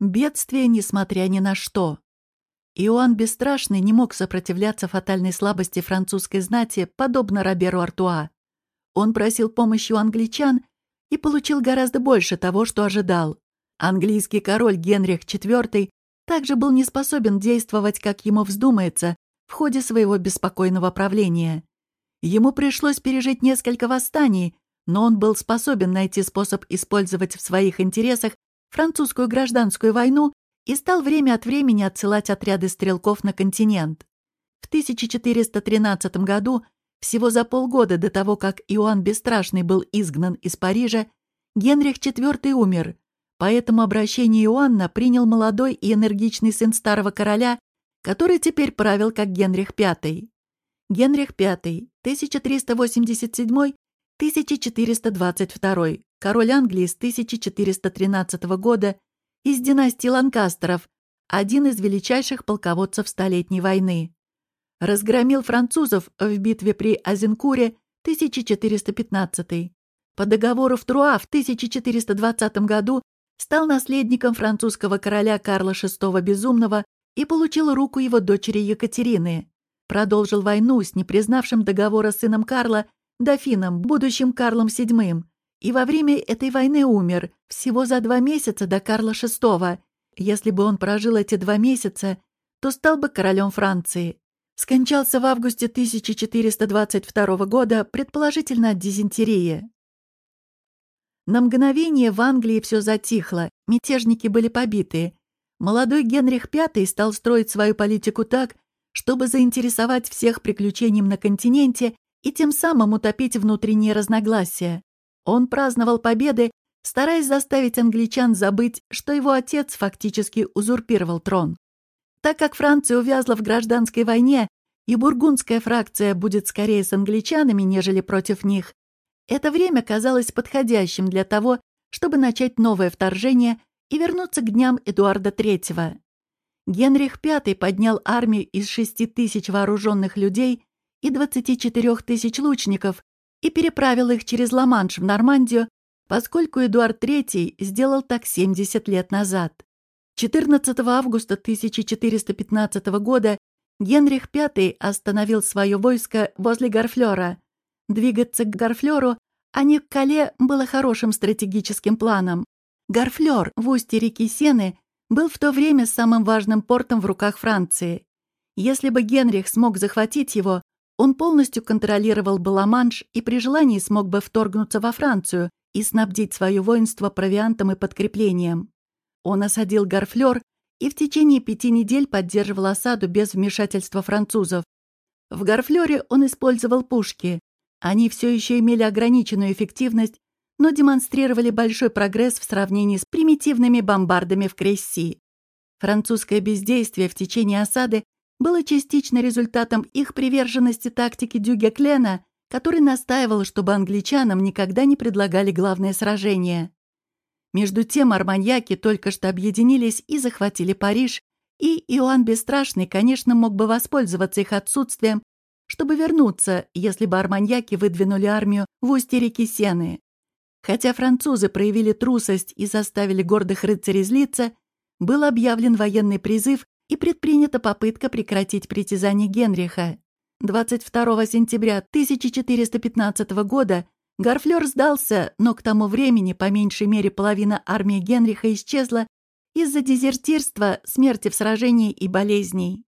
Бедствие, несмотря ни на что. Иоанн Бесстрашный не мог сопротивляться фатальной слабости французской знати, подобно Роберу Артуа. Он просил помощи у англичан и получил гораздо больше того, что ожидал. Английский король Генрих IV также был не способен действовать, как ему вздумается, в ходе своего беспокойного правления. Ему пришлось пережить несколько восстаний, но он был способен найти способ использовать в своих интересах французскую гражданскую войну и стал время от времени отсылать отряды стрелков на континент. В 1413 году, всего за полгода до того, как Иоанн Бесстрашный был изгнан из Парижа, Генрих IV умер, поэтому обращение Иоанна принял молодой и энергичный сын старого короля, который теперь правил как Генрих V. Генрих V, 1387-1422, король Англии с 1413 года из династии Ланкастеров, один из величайших полководцев Столетней войны. Разгромил французов в битве при Азенкуре 1415 По договору в Труа в 1420 году стал наследником французского короля Карла VI Безумного и получил руку его дочери Екатерины. Продолжил войну с непризнавшим договора сыном Карла, дофином, будущим Карлом VII, и во время этой войны умер, всего за два месяца до Карла VI. Если бы он прожил эти два месяца, то стал бы королем Франции. Скончался в августе 1422 года, предположительно от дизентерии. На мгновение в Англии все затихло, мятежники были побиты. Молодой Генрих V стал строить свою политику так, чтобы заинтересовать всех приключением на континенте и тем самым утопить внутренние разногласия. Он праздновал победы, стараясь заставить англичан забыть, что его отец фактически узурпировал трон. Так как Франция увязла в гражданской войне, и бургундская фракция будет скорее с англичанами, нежели против них, это время казалось подходящим для того, чтобы начать новое вторжение и вернуться к дням Эдуарда III. Генрих V поднял армию из 6 тысяч вооруженных людей и 24 тысяч лучников и переправил их через Ла-Манш в Нормандию, поскольку Эдуард III сделал так 70 лет назад. 14 августа 1415 года Генрих V остановил свое войско возле Гарфлера. Двигаться к Гарфлеру, а не к Кале, было хорошим стратегическим планом. Гарфлер в устье реки Сены был в то время самым важным портом в руках Франции. Если бы Генрих смог захватить его, он полностью контролировал бы Ла-Манш и при желании смог бы вторгнуться во Францию и снабдить свое воинство провиантом и подкреплением. Он осадил Гарфлер и в течение пяти недель поддерживал осаду без вмешательства французов. В Гарфлёре он использовал пушки. Они все еще имели ограниченную эффективность, но демонстрировали большой прогресс в сравнении с примитивными бомбардами в Кресси. Французское бездействие в течение осады было частично результатом их приверженности тактике Дюге Клена, который настаивал, чтобы англичанам никогда не предлагали главное сражение. Между тем арманьяки только что объединились и захватили Париж, и Иоанн Бесстрашный, конечно, мог бы воспользоваться их отсутствием, чтобы вернуться, если бы арманьяки выдвинули армию в устье реки Сены. Хотя французы проявили трусость и заставили гордых рыцарей злиться, был объявлен военный призыв и предпринята попытка прекратить притязание Генриха. 22 сентября 1415 года Гарфлер сдался, но к тому времени по меньшей мере половина армии Генриха исчезла из-за дезертирства, смерти в сражении и болезней.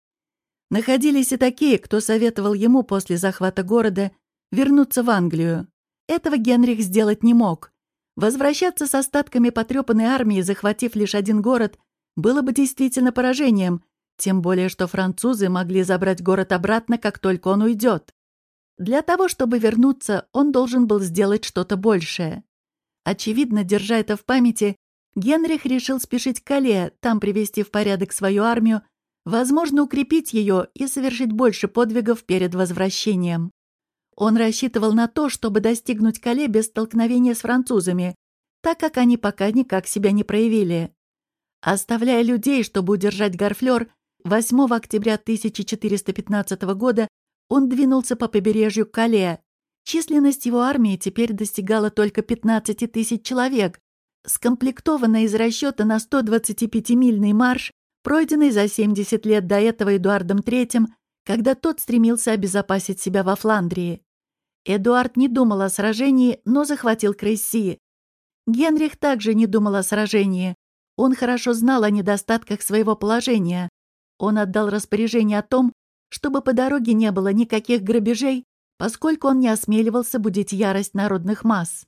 Находились и такие, кто советовал ему после захвата города вернуться в Англию. Этого Генрих сделать не мог. Возвращаться с остатками потрепанной армии, захватив лишь один город, было бы действительно поражением, тем более что французы могли забрать город обратно, как только он уйдет. Для того, чтобы вернуться, он должен был сделать что-то большее. Очевидно, держа это в памяти, Генрих решил спешить к Кале, там привести в порядок свою армию, возможно, укрепить ее и совершить больше подвигов перед возвращением. Он рассчитывал на то, чтобы достигнуть Кале без столкновения с французами, так как они пока никак себя не проявили. Оставляя людей, чтобы удержать Гарфлер, 8 октября 1415 года он двинулся по побережью Кале. Численность его армии теперь достигала только 15 тысяч человек, скомплектованная из расчета на 125-мильный марш, пройденный за 70 лет до этого Эдуардом III, когда тот стремился обезопасить себя во Фландрии. Эдуард не думал о сражении, но захватил Кресси. Генрих также не думал о сражении. Он хорошо знал о недостатках своего положения. Он отдал распоряжение о том, чтобы по дороге не было никаких грабежей, поскольку он не осмеливался будить ярость народных масс.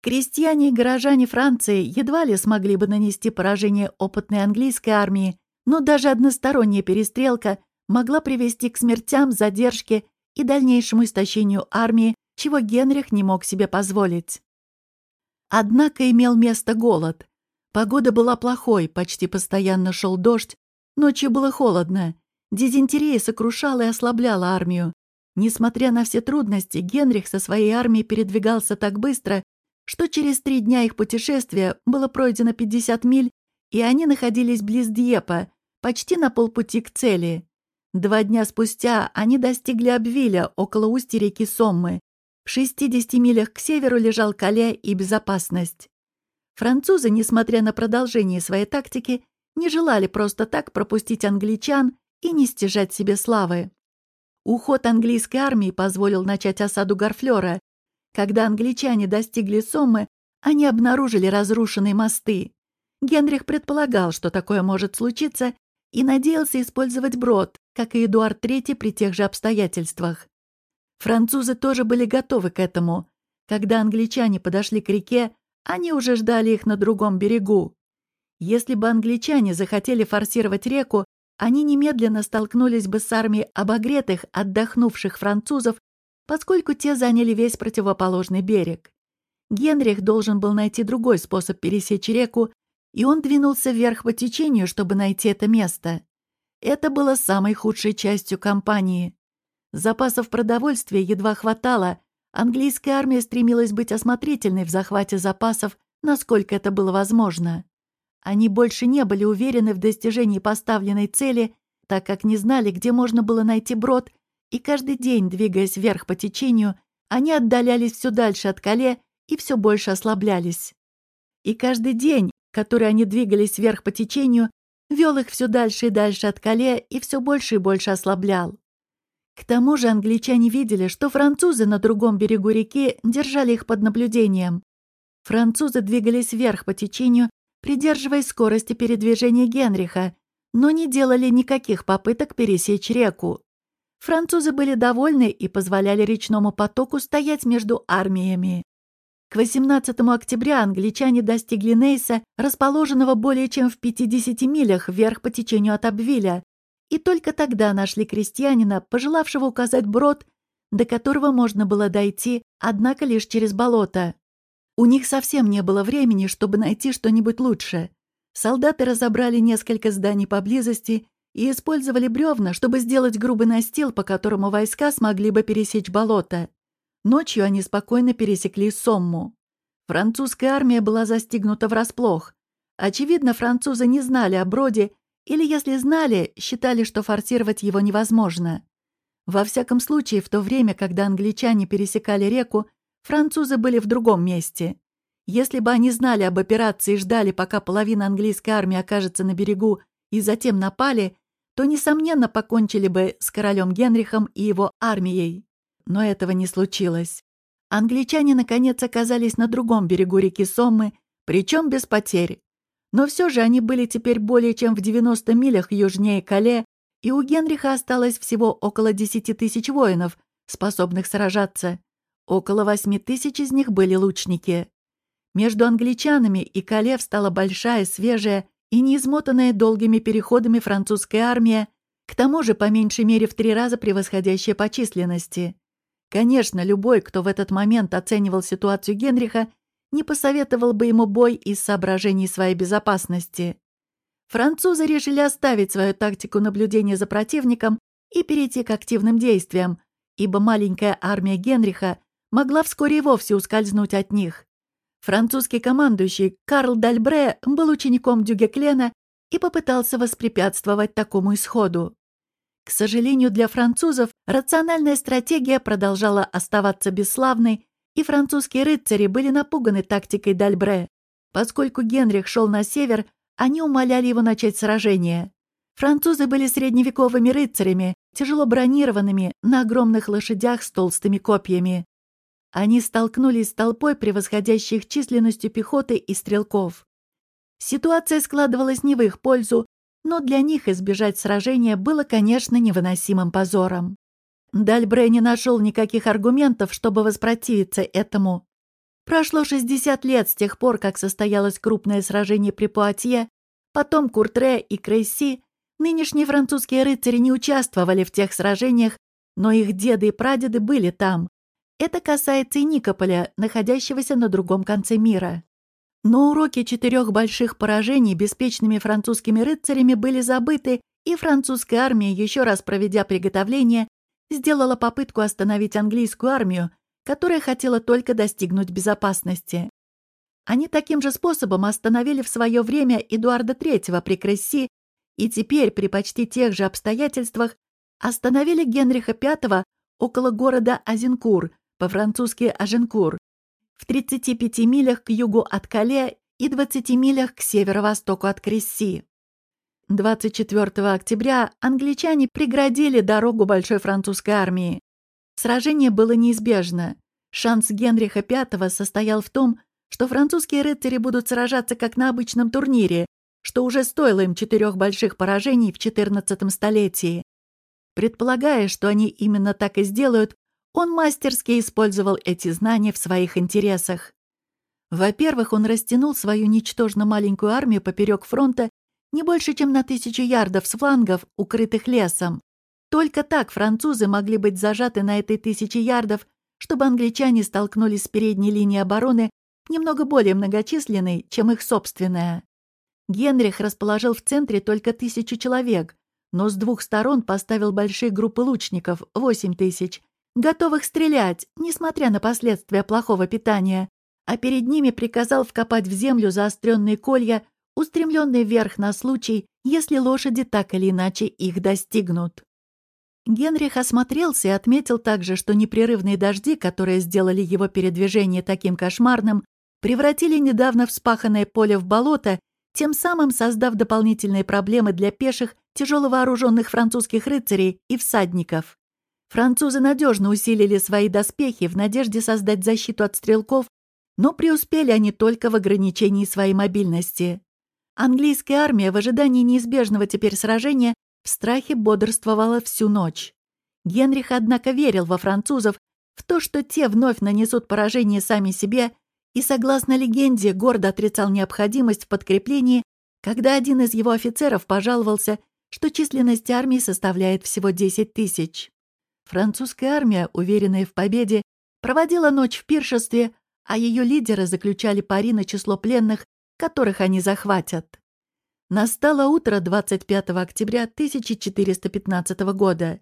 Крестьяне и горожане Франции едва ли смогли бы нанести поражение опытной английской армии, но даже односторонняя перестрелка могла привести к смертям, задержке и дальнейшему истощению армии, чего Генрих не мог себе позволить. Однако имел место голод. Погода была плохой, почти постоянно шел дождь, ночью было холодно. Дизентерия сокрушала и ослабляла армию. Несмотря на все трудности, Генрих со своей армией передвигался так быстро, что через три дня их путешествия было пройдено 50 миль, и они находились близ Дьепа, почти на полпути к цели. Два дня спустя они достигли Абвиля, около устья реки Соммы. В 60 милях к северу лежал Кале и безопасность. Французы, несмотря на продолжение своей тактики, не желали просто так пропустить англичан и не стяжать себе славы. Уход английской армии позволил начать осаду Гарфлера, когда англичане достигли Соммы, они обнаружили разрушенные мосты. Генрих предполагал, что такое может случиться, и надеялся использовать брод, как и Эдуард III при тех же обстоятельствах. Французы тоже были готовы к этому. Когда англичане подошли к реке, они уже ждали их на другом берегу. Если бы англичане захотели форсировать реку, они немедленно столкнулись бы с армией обогретых, отдохнувших французов поскольку те заняли весь противоположный берег. Генрих должен был найти другой способ пересечь реку, и он двинулся вверх по течению, чтобы найти это место. Это было самой худшей частью кампании. Запасов продовольствия едва хватало, английская армия стремилась быть осмотрительной в захвате запасов, насколько это было возможно. Они больше не были уверены в достижении поставленной цели, так как не знали, где можно было найти брод и каждый день, двигаясь вверх по течению, они отдалялись все дальше от Кале и все больше ослаблялись. И каждый день, который они двигались вверх по течению, вел их все дальше и дальше от Кале и все больше и больше ослаблял. К тому же англичане видели, что французы на другом берегу реки держали их под наблюдением. Французы двигались вверх по течению, придерживаясь скорости передвижения Генриха, но не делали никаких попыток пересечь реку. Французы были довольны и позволяли речному потоку стоять между армиями. К 18 октября англичане достигли Нейса, расположенного более чем в 50 милях вверх по течению от Абвиля, и только тогда нашли крестьянина, пожелавшего указать брод, до которого можно было дойти, однако лишь через болото. У них совсем не было времени, чтобы найти что-нибудь лучше. Солдаты разобрали несколько зданий поблизости и использовали бревна, чтобы сделать грубый настил, по которому войска смогли бы пересечь болото. Ночью они спокойно пересекли Сомму. Французская армия была застигнута врасплох. Очевидно, французы не знали о броде, или, если знали, считали, что форсировать его невозможно. Во всяком случае, в то время, когда англичане пересекали реку, французы были в другом месте. Если бы они знали об операции и ждали, пока половина английской армии окажется на берегу, и затем напали, то, несомненно, покончили бы с королем Генрихом и его армией. Но этого не случилось. Англичане, наконец, оказались на другом берегу реки Соммы, причем без потерь. Но все же они были теперь более чем в 90 милях южнее Кале, и у Генриха осталось всего около 10 тысяч воинов, способных сражаться. Около 8 тысяч из них были лучники. Между англичанами и Кале встала большая, свежая и неизмотанная долгими переходами французская армия, к тому же по меньшей мере в три раза превосходящая по численности. Конечно, любой, кто в этот момент оценивал ситуацию Генриха, не посоветовал бы ему бой из соображений своей безопасности. Французы решили оставить свою тактику наблюдения за противником и перейти к активным действиям, ибо маленькая армия Генриха могла вскоре и вовсе ускользнуть от них. Французский командующий Карл Дальбре был учеником Дюгеклена и попытался воспрепятствовать такому исходу. К сожалению для французов, рациональная стратегия продолжала оставаться бесславной, и французские рыцари были напуганы тактикой Дальбре. Поскольку Генрих шел на север, они умоляли его начать сражение. Французы были средневековыми рыцарями, тяжело бронированными, на огромных лошадях с толстыми копьями. Они столкнулись с толпой превосходящих численностью пехоты и стрелков. Ситуация складывалась не в их пользу, но для них избежать сражения было, конечно, невыносимым позором. Дальбре не нашел никаких аргументов, чтобы воспротивиться этому. Прошло 60 лет с тех пор, как состоялось крупное сражение при Пуатье, потом Куртре и Крейси. Нынешние французские рыцари не участвовали в тех сражениях, но их деды и прадеды были там. Это касается и Никополя, находящегося на другом конце мира. Но уроки четырех больших поражений беспечными французскими рыцарями были забыты, и французская армия, еще раз проведя приготовление, сделала попытку остановить английскую армию, которая хотела только достигнуть безопасности. Они таким же способом остановили в свое время Эдуарда III при Кресси и теперь при почти тех же обстоятельствах остановили Генриха V около города Азенкур, по-французски Аженкур, в 35 милях к югу от Кале и 20 милях к северо-востоку от Кресси. 24 октября англичане преградили дорогу большой французской армии. Сражение было неизбежно. Шанс Генриха V состоял в том, что французские рыцари будут сражаться как на обычном турнире, что уже стоило им четырех больших поражений в XIV столетии. Предполагая, что они именно так и сделают, он мастерски использовал эти знания в своих интересах. Во-первых, он растянул свою ничтожно маленькую армию поперек фронта не больше, чем на тысячу ярдов с флангов, укрытых лесом. Только так французы могли быть зажаты на этой тысяче ярдов, чтобы англичане столкнулись с передней линией обороны немного более многочисленной, чем их собственная. Генрих расположил в центре только тысячу человек, но с двух сторон поставил большие группы лучников, восемь тысяч, готовых стрелять, несмотря на последствия плохого питания, а перед ними приказал вкопать в землю заостренные колья, устремленные вверх на случай, если лошади так или иначе их достигнут. Генрих осмотрелся и отметил также, что непрерывные дожди, которые сделали его передвижение таким кошмарным, превратили недавно вспаханное поле в болото, тем самым создав дополнительные проблемы для пеших, тяжеловооруженных французских рыцарей и всадников. Французы надежно усилили свои доспехи в надежде создать защиту от стрелков, но преуспели они только в ограничении своей мобильности. Английская армия в ожидании неизбежного теперь сражения в страхе бодрствовала всю ночь. Генрих, однако, верил во французов, в то, что те вновь нанесут поражение сами себе, и, согласно легенде, гордо отрицал необходимость в подкреплении, когда один из его офицеров пожаловался, что численность армии составляет всего 10 тысяч. Французская армия, уверенная в победе, проводила ночь в пиршестве, а ее лидеры заключали пари на число пленных, которых они захватят. Настало утро 25 октября 1415 года.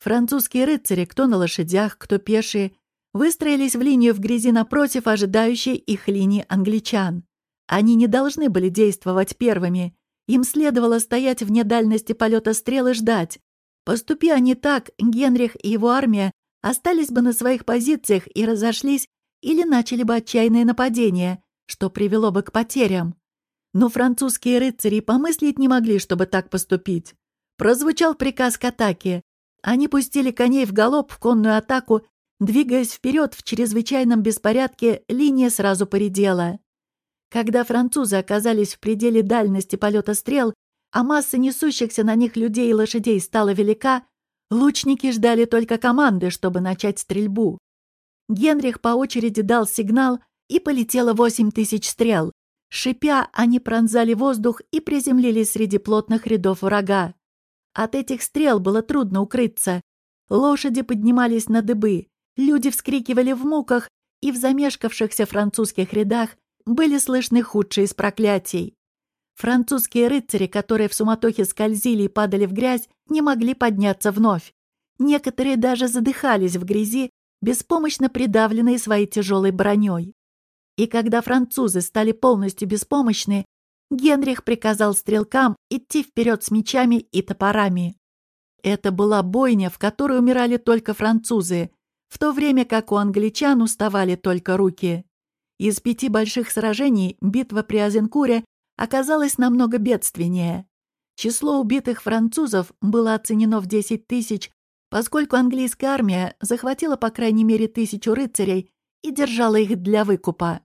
Французские рыцари, кто на лошадях, кто пешие, выстроились в линию в грязи напротив ожидающей их линии англичан. Они не должны были действовать первыми. Им следовало стоять вне дальности полета стрел и ждать, Поступи они так, Генрих и его армия остались бы на своих позициях и разошлись или начали бы отчаянное нападение, что привело бы к потерям. Но французские рыцари помыслить не могли, чтобы так поступить. Прозвучал приказ к атаке. Они пустили коней в галоп в конную атаку, двигаясь вперед в чрезвычайном беспорядке, линия сразу поредела. Когда французы оказались в пределе дальности полета стрел, а масса несущихся на них людей и лошадей стала велика, лучники ждали только команды, чтобы начать стрельбу. Генрих по очереди дал сигнал, и полетело восемь тысяч стрел. Шипя, они пронзали воздух и приземлились среди плотных рядов врага. От этих стрел было трудно укрыться. Лошади поднимались на дыбы, люди вскрикивали в муках, и в замешкавшихся французских рядах были слышны худшие из проклятий. Французские рыцари, которые в суматохе скользили и падали в грязь, не могли подняться вновь. Некоторые даже задыхались в грязи, беспомощно придавленные своей тяжелой броней. И когда французы стали полностью беспомощны, Генрих приказал стрелкам идти вперед с мечами и топорами. Это была бойня, в которой умирали только французы, в то время как у англичан уставали только руки. Из пяти больших сражений битва при Азенкуре оказалась намного бедственнее. Число убитых французов было оценено в 10 тысяч, поскольку английская армия захватила по крайней мере тысячу рыцарей и держала их для выкупа.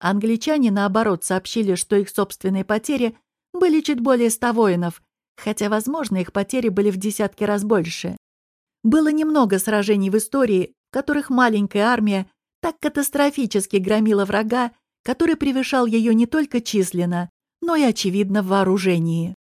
Англичане, наоборот, сообщили, что их собственные потери были чуть более ста воинов, хотя, возможно, их потери были в десятки раз больше. Было немного сражений в истории, в которых маленькая армия так катастрофически громила врага, который превышал ее не только численно, но и, очевидно, в вооружении.